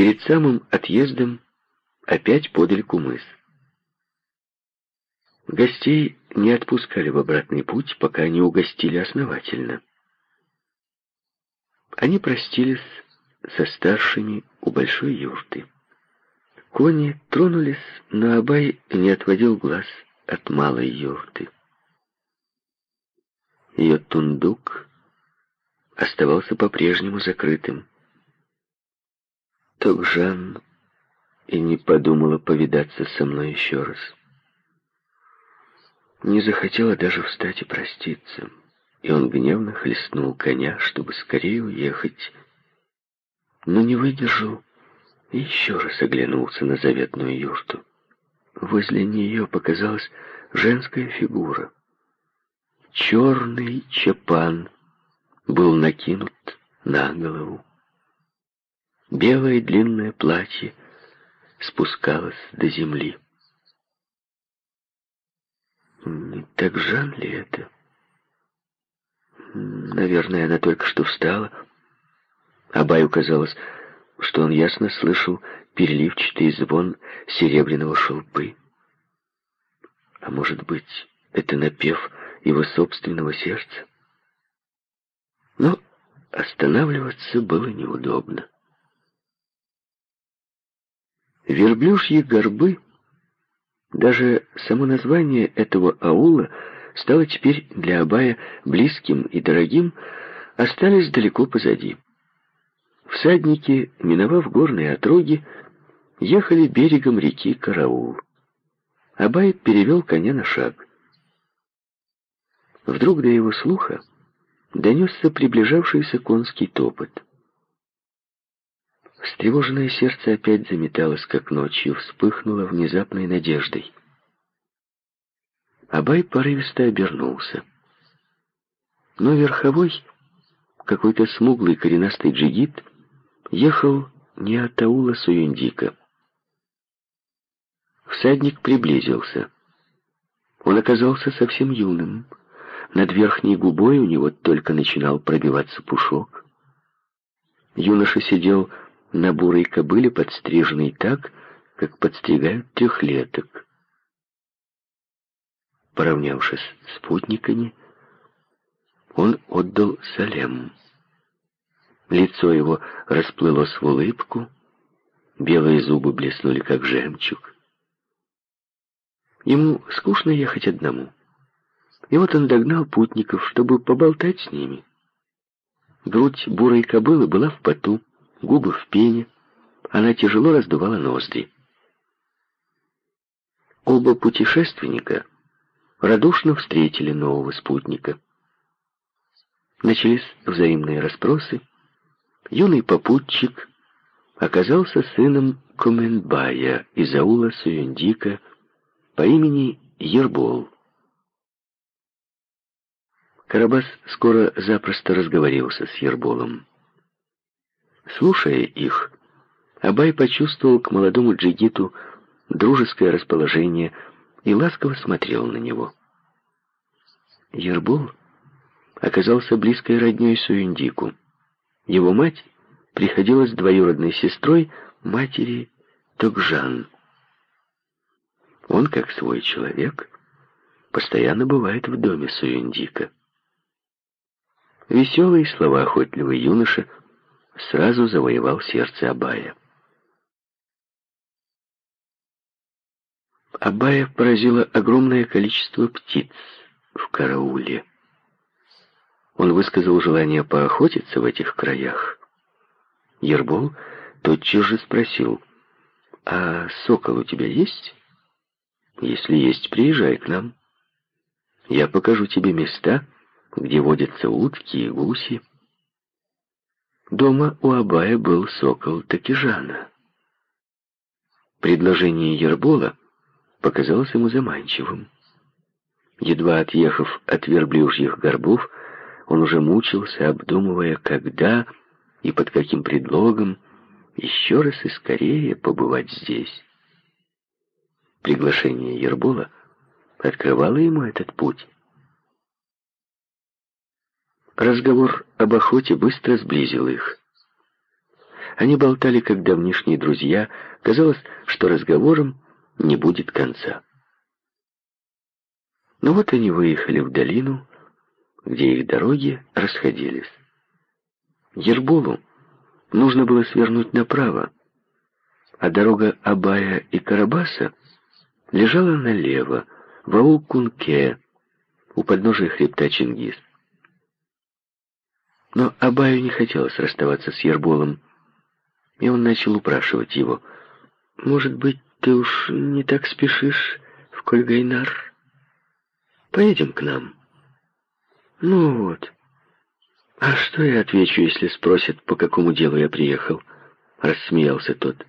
перед самым отъездом опять подали кумыс. Гостей не отпускали в обратный путь, пока не угостили основательно. Они простились со старшими у большой юрты. Кони тронулись, но Абай не отводил глаз от малой юрты. Ее тундук оставался по-прежнему закрытым. Токжан и не подумала повидаться со мной еще раз. Не захотела даже встать и проститься, и он гневно хлестнул коня, чтобы скорее уехать, но не выдержал и еще раз оглянулся на заветную юрту. Возле нее показалась женская фигура. Черный чапан был накинут на голову. Белое длинное платье спускалось до земли. Не так Жан ли это? Наверное, она только что встала. Абаю казалось, что он ясно слышал переливчатый звон серебряного шелпы. А может быть, это напев его собственного сердца? Но останавливаться было неудобно. Верблюжьи горбы, даже само название этого аула стало теперь для Абая близким и дорогим, остались далеко позади. Всадники, миновав горные отроги, ехали берегом реки Караул. Абай перевел коня на шаг. Вдруг до его слуха донесся приближавшийся конский топот. Встревоженное сердце опять заметалось, как ночью, вспыхнуло внезапной надеждой. Абай порывисто обернулся. Но верховой, какой-то смуглый коренастый джигит, ехал не от аула Суюндика. Всадник приблизился. Он оказался совсем юным, над верхней губой у него только начинал пробиваться пушок. Юноша сидел на бурой кобыле, подстриженной так, как подстригают трехлеток. Поравнявшись с спутниками, он отдал салем. Лицо его расплылось в улыбку, белые зубы блеснули, как жемчуг. Ему скучно ехать одному. И вот он догнал путников, чтобы поболтать с ними. Грудь бурой кобылы была в поту, губы в пене. Она тяжело раздувала ноздри. Оба путешественника радушно встретили нового спутника. Начались взаимные расспросы. Юный попутчик оказался сыном Коменбая из аула Суюндика по имени Ербол. Карабас скоро запросто разговорился с Ерболом. Слушая их, Абай почувствовал к молодому джигиту дружеское расположение и ласково смотрел на него. Ербол оказался близкой родней Суюндику. Его мать приходилась двоюродной сестрой матери Токжан. Он, как свой человек, постоянно бывает в доме Суюндика. Веселый, словоохотливый юноша сразу завоевал сердце Абая. Абая поразило огромное количество птиц в карауле. Он высказал желание поохотиться в этих краях. Ербол тотчас же спросил, «А сокол у тебя есть? Если есть, приезжай к нам. Я покажу тебе места, где водятся утки и гуси. Дома у Абая был сокол Такижана. Предложение Ербола показалось ему заманчивым. Едва отъехав от верблюжьих горбов, он уже мучился, обдумывая, когда и под каким предлогом еще раз и скорее побывать здесь. Приглашение Ербола открывало ему этот путь. Разговор об охоте быстро сблизил их. Они болтали, как давнишние друзья. Казалось, что разговором не будет конца. Но вот они выехали в долину, где их дороги расходились. Ерболу нужно было свернуть направо, а дорога Абая и Карабаса лежала налево, в аул Кунке, у подножия хребта Чингис. Но Абаю не хотелось расставаться с Ерболом, и он начал упрашивать его. «Может быть, ты уж не так спешишь в Кольгайнар? Поедем к нам». «Ну вот. А что я отвечу, если спросят, по какому делу я приехал?» Рассмеялся тот.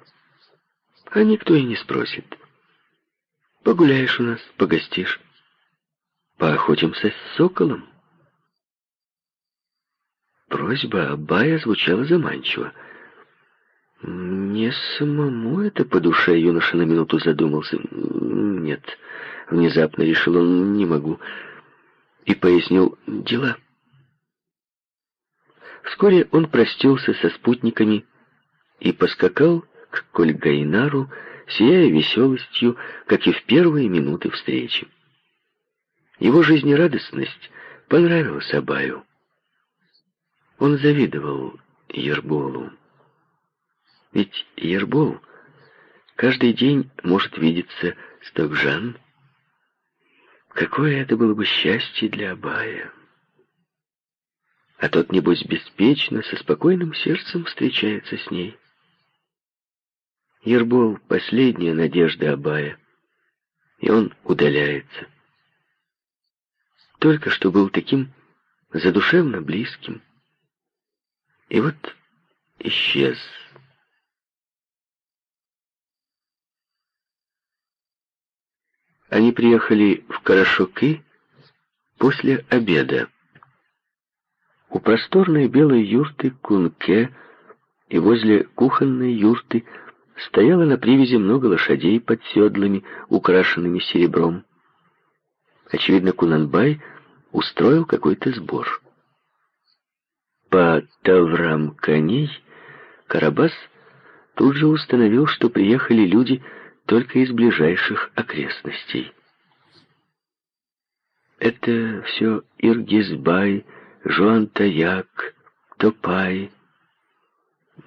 «А никто и не спросит. Погуляешь у нас, погостишь. Поохотимся с соколом». Просьба Абая звучала заманчиво. Не самому это по душе юноша на минуту задумался. Нет, внезапно решил он, не могу. И пояснил дела. Вскоре он простился со спутниками и поскакал к Кольгайнару, сияя веселостью, как и в первые минуты встречи. Его жизнерадостность понравилась Абаю. Он завидовал Ерболу. Ведь Ербол каждый день может видеться с Токжан. Какое это было бы счастье для Абая. А тот, небось, беспечно, со спокойным сердцем встречается с ней. Ербол — последняя надежда Абая, и он удаляется. Только что был таким задушевно близким, и вот исчез. Они приехали в Карашоки после обеда. У просторной белой юрты Кунке и возле кухонной юрты стояло на привязи много лошадей под седлами, украшенными серебром. Очевидно, Кунанбай устроил какой-то сбор. По таврам коней Карабас тут же установил, что приехали люди только из ближайших окрестностей. Это все Иргизбай, Жуантаяк, Топай.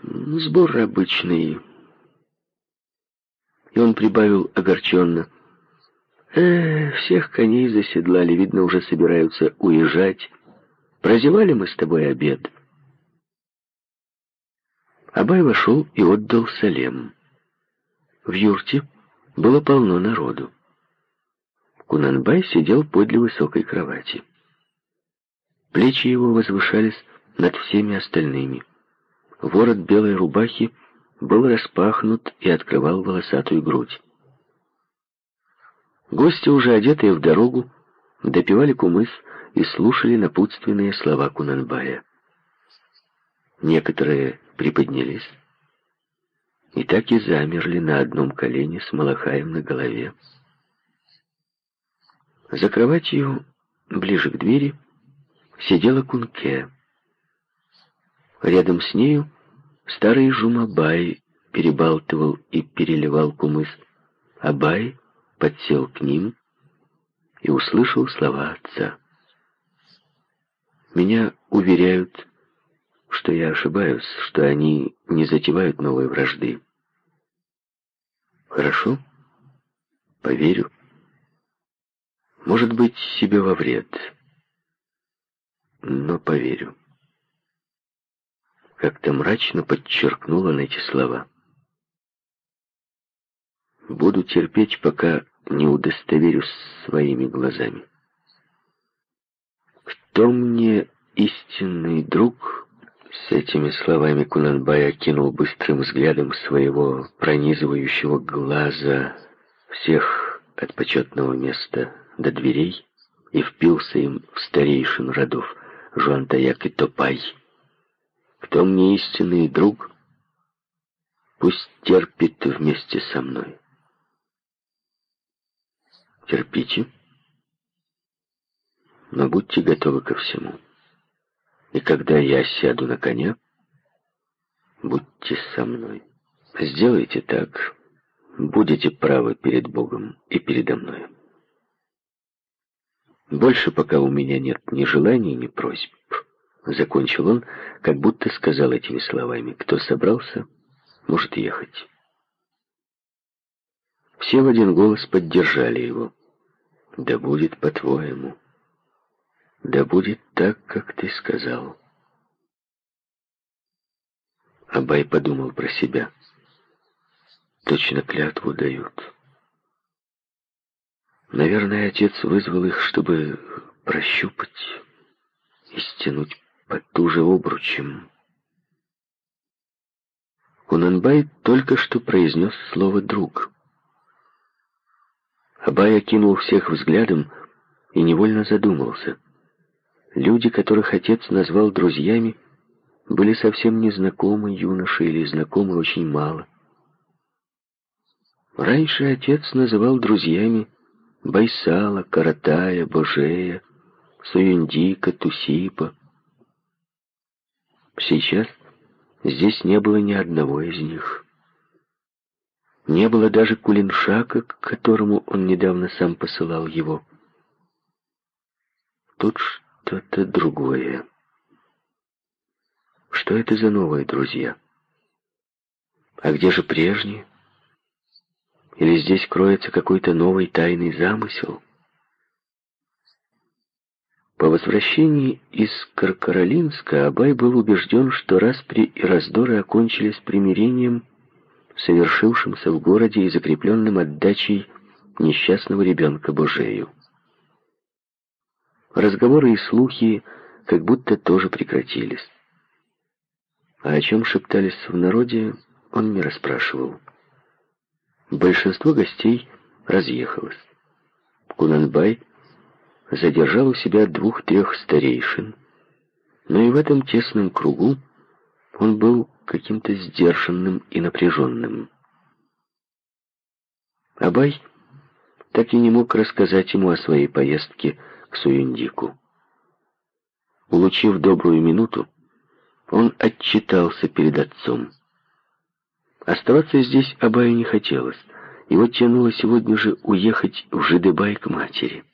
Сбор обычный. И он прибавил огорченно. Э, всех коней заседлали, видно, уже собираются уезжать. Прозевали мы с тобой обед. Абай вошел и отдал салем. В юрте было полно народу. Кунанбай сидел подле высокой кровати. Плечи его возвышались над всеми остальными. Ворот белой рубахи был распахнут и открывал волосатую грудь. Гости, уже одетые в дорогу, допивали кумыс и слушали напутственные слова Кунанбая. Некоторые приподнялись и так и замерли на одном колене с Малахаем на голове. За кроватью, ближе к двери, сидела Кунке. Рядом с нею старый Жумабай перебалтывал и переливал кумыс. Абай подсел к ним и услышал слова отца. Меня уверяют, что я ошибаюсь, что они не затевают новой вражды. Хорошо, поверю. Может быть, себе во вред, но поверю. Как-то мрачно подчеркнула на эти слова. Буду терпеть, пока не удостоверюсь своими глазами. Кто мне истинный друг? С этими словами Кунанбай окинул быстрым взглядом своего пронизывающего глаза всех от почетного места до дверей и впился им в старейшин родов Жуантаяк и Топай. Кто мне истинный друг, пусть терпит вместе со мной. Терпите, но будьте готовы ко всему. И когда я сяду на коня, будьте со мной. Сделайте так, будете правы перед Богом и передо мной. Больше пока у меня нет ни желаний, ни просьб. Закончил он, как будто сказал этими словами. Кто собрался, может ехать. Все в один голос поддержали его. «Да будет по-твоему. Да будет так, как ты сказал». Абай подумал про себя. Точно клятву дают. Наверное, отец вызвал их, чтобы прощупать и стянуть потуже обручем. Кунанбай только что произнес слово «друг». Абай окинул всех взглядом и невольно задумался. Люди, которых отец назвал друзьями, были совсем незнакомы юноши или знакомы очень мало. Раньше отец называл друзьями Байсала, Каратая, Божея, Суюндика, Тусипа. Сейчас здесь не было ни одного из них. Не было даже Кулиншака, к которому он недавно сам посылал его. Тут что-то другое. Что это за новые друзья? А где же прежние? Или здесь кроется какой-то новый тайный замысел? По возвращении из Каркаролинска Абай был убежден, что распри и раздоры окончились примирением совершившимся в городе и закрепленным отдачей несчастного ребенка Божею. Разговоры и слухи как будто тоже прекратились. А о чем шептались в народе, он не расспрашивал. Большинство гостей разъехалось. Кунанбай задержал у себя двух-трех старейшин, но и в этом тесном кругу он был каким-то сдержанным и напряженным. Абай так и не мог рассказать ему о своей поездке к Суюндику. Улучив добрую минуту, он отчитался перед отцом. Оставаться здесь Абаю не хотелось. Его тянуло сегодня же уехать в Жидебай к матери.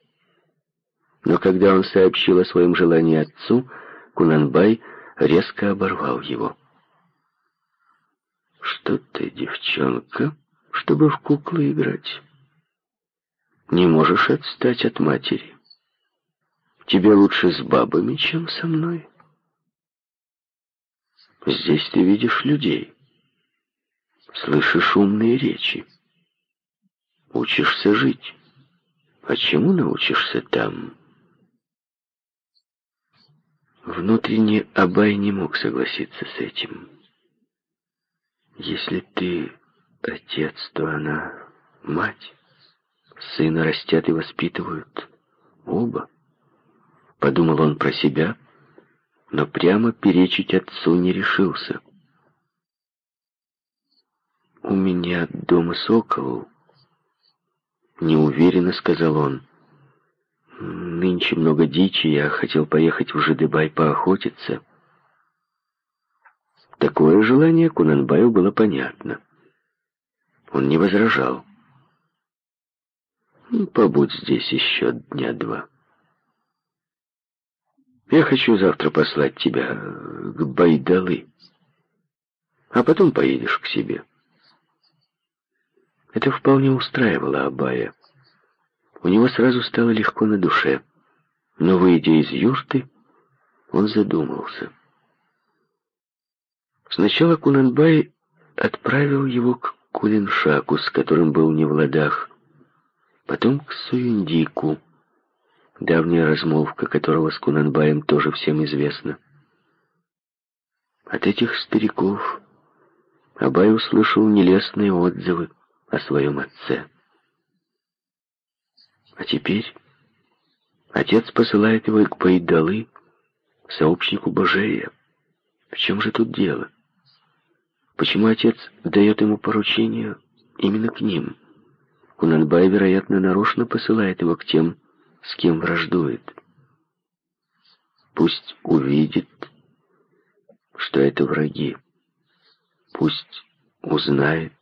Но когда он сообщил о своем желании отцу, Кунанбай резко оборвал его. «Что ты, девчонка, чтобы в куклы играть? Не можешь отстать от матери. Тебе лучше с бабами, чем со мной. Здесь ты видишь людей, слышишь умные речи, учишься жить. А чему научишься там?» Внутренне Абай не мог согласиться с этим. Если ты отец, то она мать. Сына растят и воспитывают оба. Подумал он про себя, но прямо перечить отцу не решился. «У меня дома сокол», — неуверенно сказал он. Нынче много дичи, я хотел поехать в Жидебай поохотиться. Такое желание Кунанбаю было понятно. Он не возражал. «Ну, «Побудь здесь еще дня два. Я хочу завтра послать тебя к Байдалы, а потом поедешь к себе». Это вполне устраивало Абая. У него сразу стало легко на душе. Но, выйдя из юрты, он задумался. Сначала Кунанбай отправил его к Кулиншаку, с которым был не в ладах, потом к Суюндику, давняя размолвка которого с Кунанбаем тоже всем известна. От этих стариков Абай услышал нелестные отзывы о своем отце. А теперь отец посылает его к Пайдалы, сообщнику Божея. В чем же тут дело? Почему отец дает ему поручение именно к ним? Кунанбай, вероятно, нарочно посылает его к тем, с кем враждует. Пусть увидит, что это враги. Пусть узнает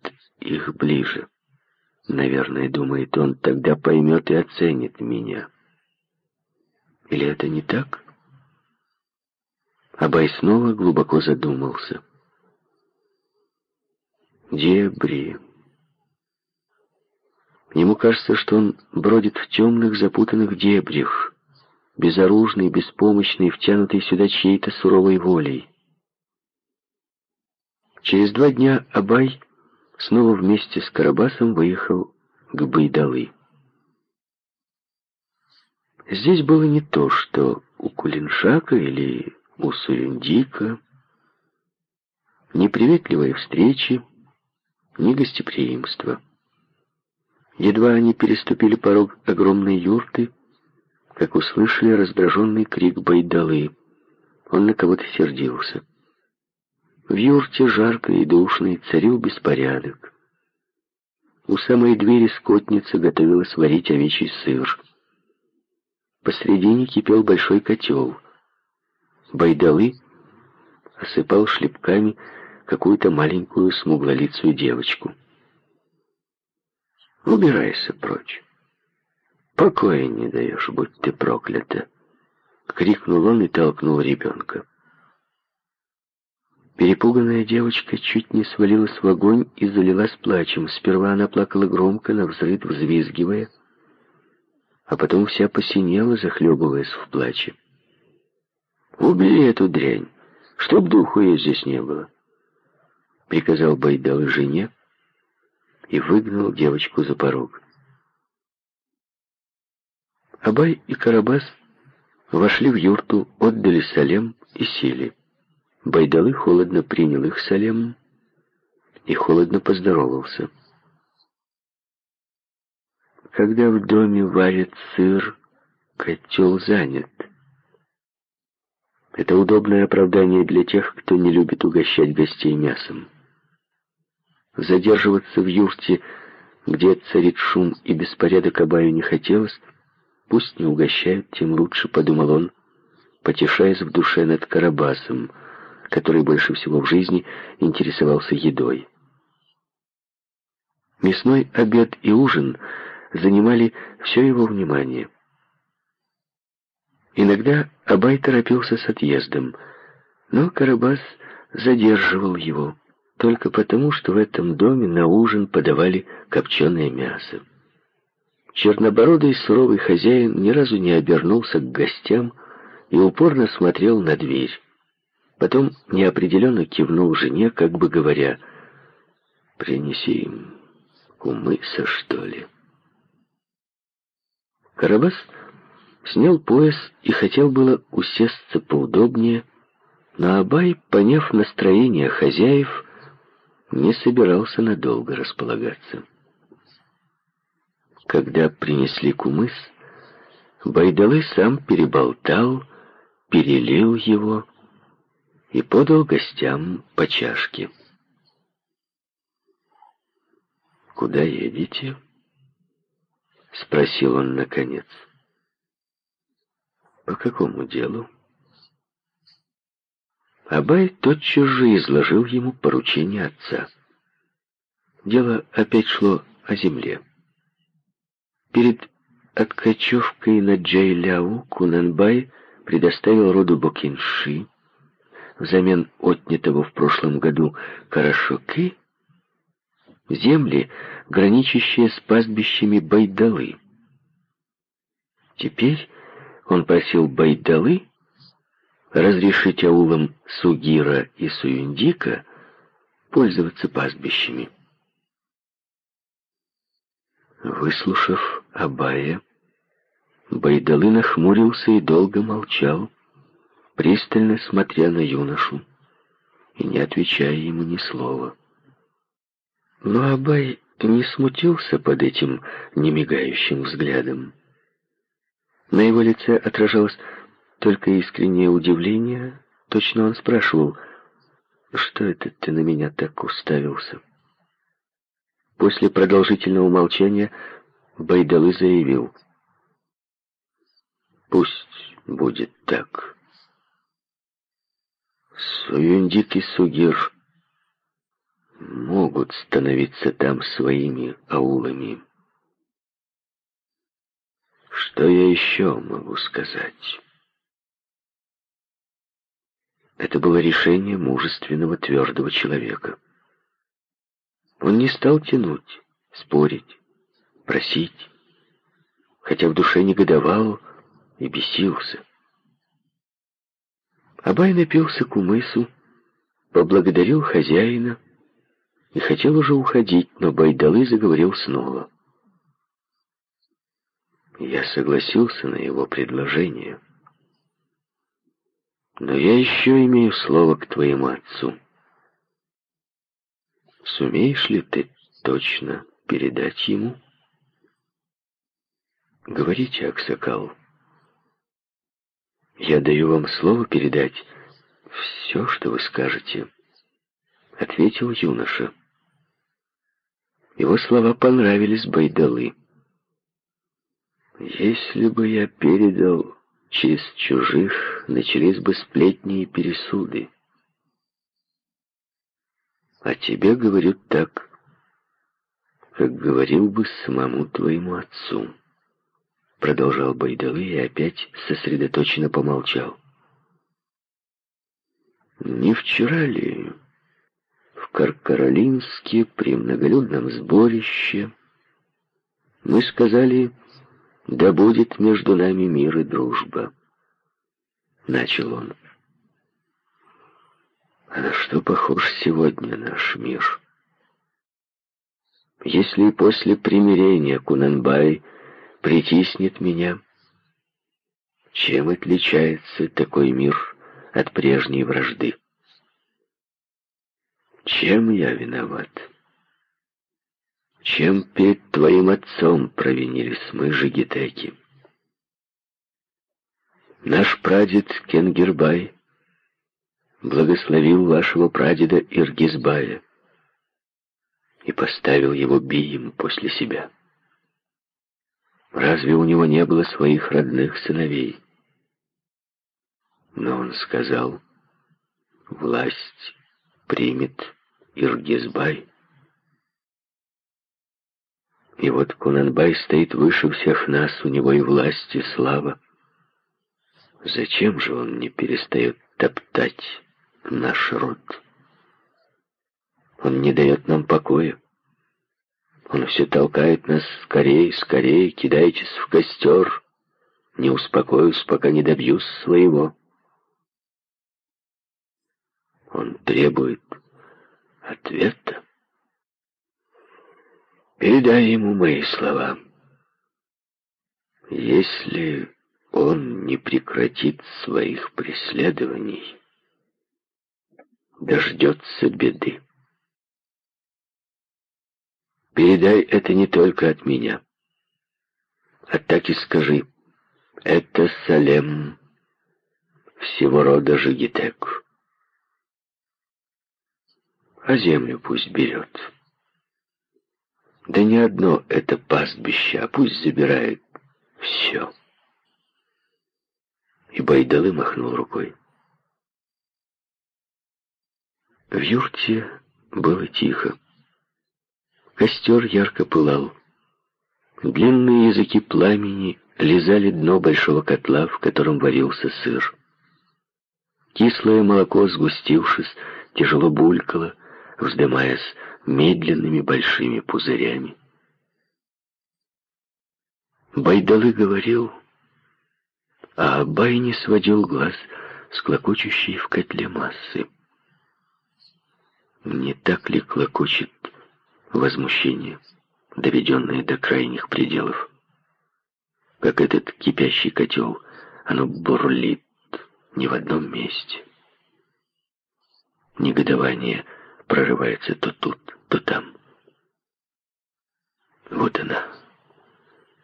их ближе. Наверное, думает он, тогда поймет и оценит меня. Или это не так? Абай снова глубоко задумался. Дебри. Ему кажется, что он бродит в темных запутанных дебрях, безоружный, беспомощный, втянутый сюда чьей-то суровой волей. Через два дня Абай снова вместе с Карабасом выехал к Байдалы. Здесь было не то, что у Кулиншака или у Суюндика. Ни приветливой встречи, ни гостеприимства. Едва они переступили порог огромной юрты, как услышали раздраженный крик Байдалы. Он на кого-то сердился. В юрте жарко и душно, царил беспорядок. У самой двери скотница готовилась варить овечий сыр. Посредине кипел большой котел. Байдалы осыпал шлепками какую-то маленькую смуглолицую девочку. «Убирайся прочь. Покоя не даешь, будь ты проклята!» — крикнул он и толкнул ребенка. Перепуганная девочка чуть не свалилась в огонь и залилась плачем. Сперва она плакала громко, навзрыд взвизгивая, а потом вся посинела, захлебываясь в плаче. «Убери эту дрянь, чтоб духу ее здесь не было», — приказал Байдал жене и выгнал девочку за порог. Абай и Карабас вошли в юрту, отдали салем и сели. Байдалы холодно принял их Салем и холодно поздоровался. Когда в доме варят сыр, котел занят. Это удобное оправдание для тех, кто не любит угощать гостей мясом. Задерживаться в юрте, где царит шум и беспорядок Абаю не хотелось, пусть не угощают, тем лучше, подумал он, потешаясь в душе над Карабасом — который больше всего в жизни интересовался едой. Мясной обед и ужин занимали все его внимание. Иногда Абай торопился с отъездом, но Карабас задерживал его только потому, что в этом доме на ужин подавали копченое мясо. Чернобородый суровый хозяин ни разу не обернулся к гостям и упорно смотрел на дверь. Потом неопределенно кивнул жене, как бы говоря, «Принеси им кумыса, что ли?» Карабас снял пояс и хотел было усесться поудобнее, но Абай, поняв настроение хозяев, не собирался надолго располагаться. Когда принесли кумыс, Байдалы сам переболтал, перелил его, и подал гостям по чашке. «Куда едете?» — спросил он наконец. «По какому делу?» Абай тотчас же изложил ему поручение отца. Дело опять шло о земле. Перед откачевкой на Джайляу Кунанбай предоставил роду Бокинши взамен отнятого в прошлом году Карашоки, земли, граничащие с пастбищами Байдалы. Теперь он просил Байдалы разрешить аулам Сугира и Суюндика пользоваться пастбищами. Выслушав Абая, Байдалы нахмурился и долго молчал, пристально смотря на юношу и не отвечая ему ни слова. Но Абай не смутился под этим немигающим взглядом. На его лице отражалось только искреннее удивление. Точно он спрашивал, «Что это ты на меня так уставился?» После продолжительного молчания Байдалы заявил, «Пусть будет так». Суюндик и Сугир могут становиться там своими аулами. Что я еще могу сказать? Это было решение мужественного, твердого человека. Он не стал тянуть, спорить, просить, хотя в душе негодовал и бесился. Абай напился к умысу, поблагодарил хозяина и хотел уже уходить, но Байдалы заговорил снова. Я согласился на его предложение. Но я еще имею слово к твоему отцу. Сумеешь ли ты точно передать ему? Говорите, Аксакал. Я даю вам слово передать все, что вы скажете, ответил юноша. Его слова понравились Байдалы. Если бы я передал через чужих, начались бы сплетни и пересуды. А тебе говорю так, как говорил бы самому твоему отцу. Продолжал Байдалы и опять сосредоточенно помолчал. Не вчера ли в Каркаролинске при многолюдном сборище мы сказали «Да будет между нами мир и дружба», — начал он. А на что похож сегодня наш мир? Если после примирения Кунанбай притиснет меня, чем отличается такой мир от прежней вражды? Чем я виноват? Чем перед твоим отцом провинились мы, жигитеки? Наш прадед Кенгербай благословил вашего прадеда Иргизбая и поставил его бием после себя. Разве у него не было своих родных сыновей? Но он сказал, власть примет Иргизбай. И вот Кунанбай стоит выше всех нас, у него и власть, и слава. Зачем же он не перестает топтать наш род. Он не дает нам покоя. Он все толкает нас скорее, скорее, кидайтесь в костер. Не успокоюсь, пока не добьюсь своего. Он требует ответа. Передай ему мои слова. Если он не прекратит своих преследований, дождется беды. Передай это не только от меня, а так и скажи, это Салем всего рода Жигитек. А землю пусть берет. Да не одно это пастбище, а пусть забирает все. И Байдалы махнул рукой. В юрте было тихо. Костер ярко пылал. Длинные языки пламени лизали дно большого котла, в котором варился сыр. Кислое молоко, сгустившись, тяжело булькало, вздымаясь медленными большими пузырями. Байдалы говорил, а Абай не сводил глаз с клокочущей в котле массы. Не так ли клокочет возмущение, доведенное до крайних пределов? Как этот кипящий котел, оно бурлит не в одном месте. Негодование прорывается то тут, то там. Вот она,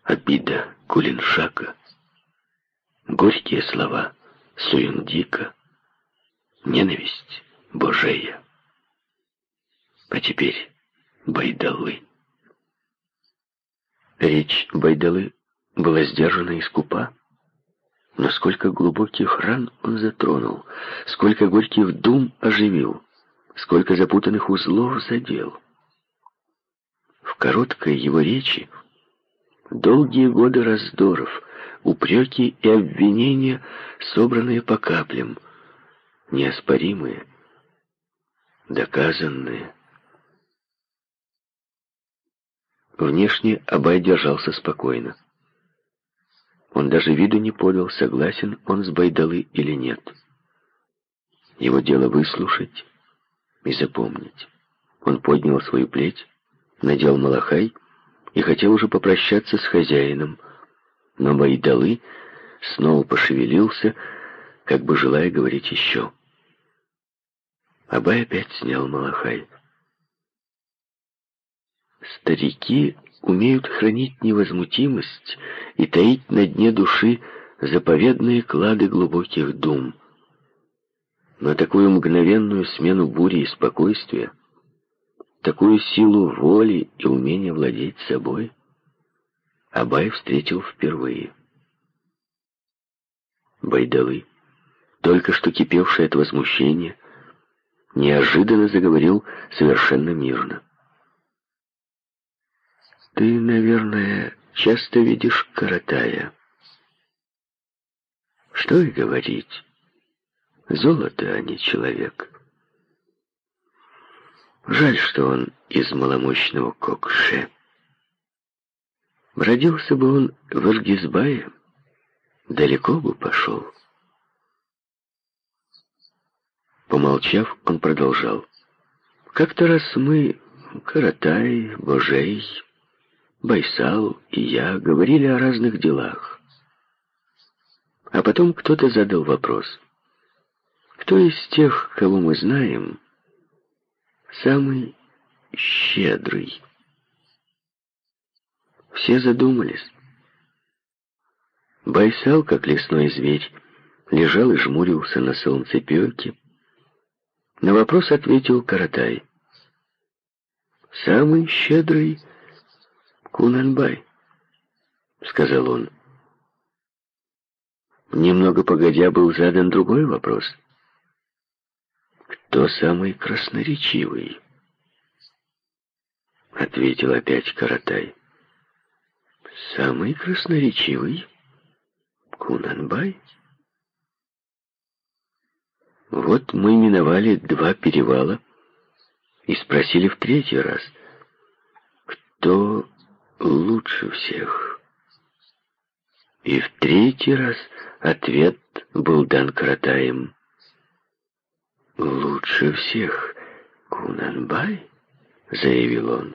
обида Кулиншака, горькие слова Суюндика, ненависть Божея. А теперь Байдалы. Речь Байдалы была сдержана и скупа. Но сколько глубоких ран он затронул, сколько горьких дум оживил. Сколько запутанных узлов задел. В короткой его речи долгие годы раздоров, упреки и обвинения, собранные по каплям, неоспоримые, доказанные. Внешне Абай держался спокойно. Он даже виду не подал, согласен он с Байдалы или нет. Его дело выслушать и запомнить. Он поднял свою плеть, надел малахай и хотел уже попрощаться с хозяином, но Байдалы снова пошевелился, как бы желая говорить еще. Абай опять снял малахай. Старики умеют хранить невозмутимость и таить на дне души заповедные клады глубоких дум. Но такую мгновенную смену бури и спокойствия, такую силу воли и умение владеть собой Абай встретил впервые. Байдалы, только что кипевший от возмущения, неожиданно заговорил совершенно мирно. Ты, наверное, часто видишь Каратая. Что и говорить. Золото, а не человек. Жаль, что он из маломощного Кокше. Родился бы он в Иргизбае, далеко бы пошел. Помолчав, он продолжал. Как-то раз мы, Каратай, Божей, Байсал и я говорили о разных делах. А потом кто-то задал вопрос. Кто из тех, кого мы знаем, самый щедрый? Все задумались. Байсал, как лесной зверь, лежал и жмурился на солнцепёке. На вопрос ответил Каратай. «Самый щедрый — «Кунанбай», — сказал он. Немного погодя был задан другой вопрос. «Кто самый красноречивый?» Ответил опять Каратай. «Самый красноречивый? Кунанбай?» Вот мы миновали два перевала и спросили в третий раз, кто лучше всех. И в третий раз ответ был дан Каратаем. «Лучше всех, Кунанбай», — заявил он.